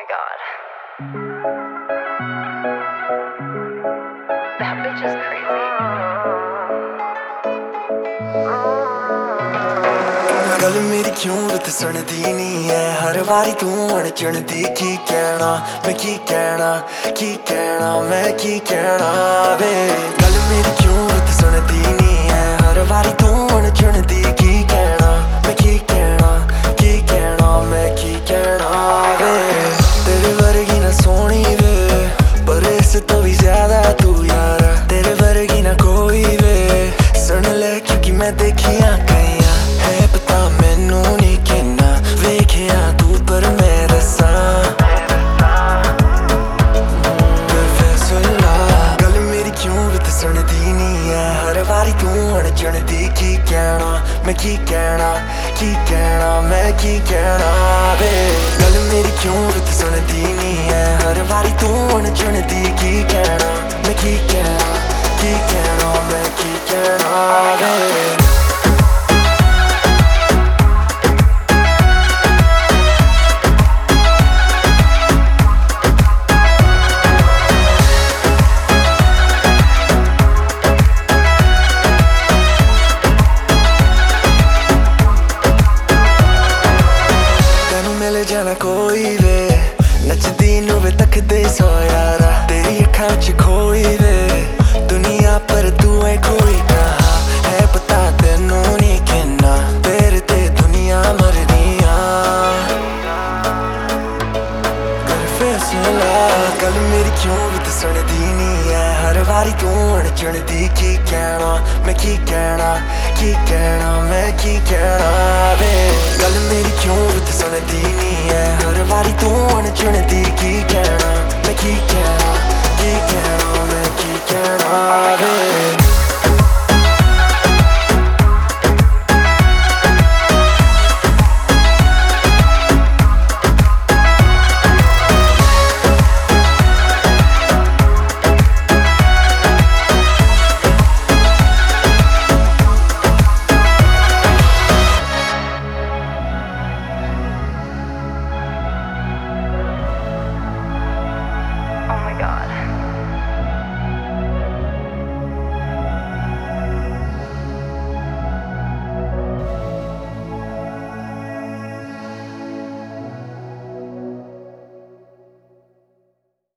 my god. That bitch is crazy. ਗੱਲ ਮੇਰੀ ਕਿਉਂ ਰੁੱਤ ਸੁਣਦੀ ਨਹੀਂ ਐ? ਹਰ ਵਾਰੀ ਤੂੰ ਅੜਚਣਦੀ ਕੀ ਕਹਿਣਾ? ਮੈਂ ਕੀ ਕਹਿਣਾ? ਕੀ ਕਹਿਣਾ? ਮੈਂ ਕੀ ਕਹਿਣਾ? ਵੇ ਹਰ ਵਾਰੀ ਤੂੰ ਅੜਚਣਦੀ ਕੀ ਕਹਿਣਾ? ਮੈਂ ਕੀ ਕਹਿਣਾ? ਕੀ ਕਹਿਣਾ? ਮੈਂ ਕੀ ਕਹਿਣਾ? ਵੇ, ਗੱਲ ਮੇਰੀ ਕਿਉਂ ਵੀ ਸੁਣਦੀ ਨਹੀਂ ਹੈ ਹਰ ਵਾਰੀ ਤੂੰ ਅੜਚਣਦੀ ਕੀ ਤੈਨੂੰ ਮਿਲ ਜਾਣਾ ਕੋਈ ਵੇ ਨੱਚਦੀ ਨੂੰ ਵੇ ਤੱਕਦੇ ਸੋ ਯਾਰਾ ਤੇਰੀ ਅੱਖਾਂ 'ਚ ਖੋਈ ਵੇ ਦੁਨੀਆ ਪਰ ਤੂੰ ਐ ਕੋਈ ਕਹਾ ਹੈ ਪਤਾ ਤੈਨੂੰ ਨਹੀਂ ਕਿੰਨਾ ਤੇਰੇ ਤੇ ਦੁਨੀਆ ਮਰਦੀਆਂ ਕਰ ਫੈਸਲਾ ਗੱਲ ਮੇਰੀ ਕਿਉਂ ਵੀ ਤੇ ਸੁਣਦੀ ਨਹੀਂ ਐ ਹਰ ਵਾਰੀ ਤੂੰ ਅੜਚਣਦੀ ਕੀ ਕਹਿਣਾ ਮੈਂ ਕੀ ਕਹਿਣਾ ਕੀ ਕਹਿਣਾ ਮੈਂ ਕੀ love it.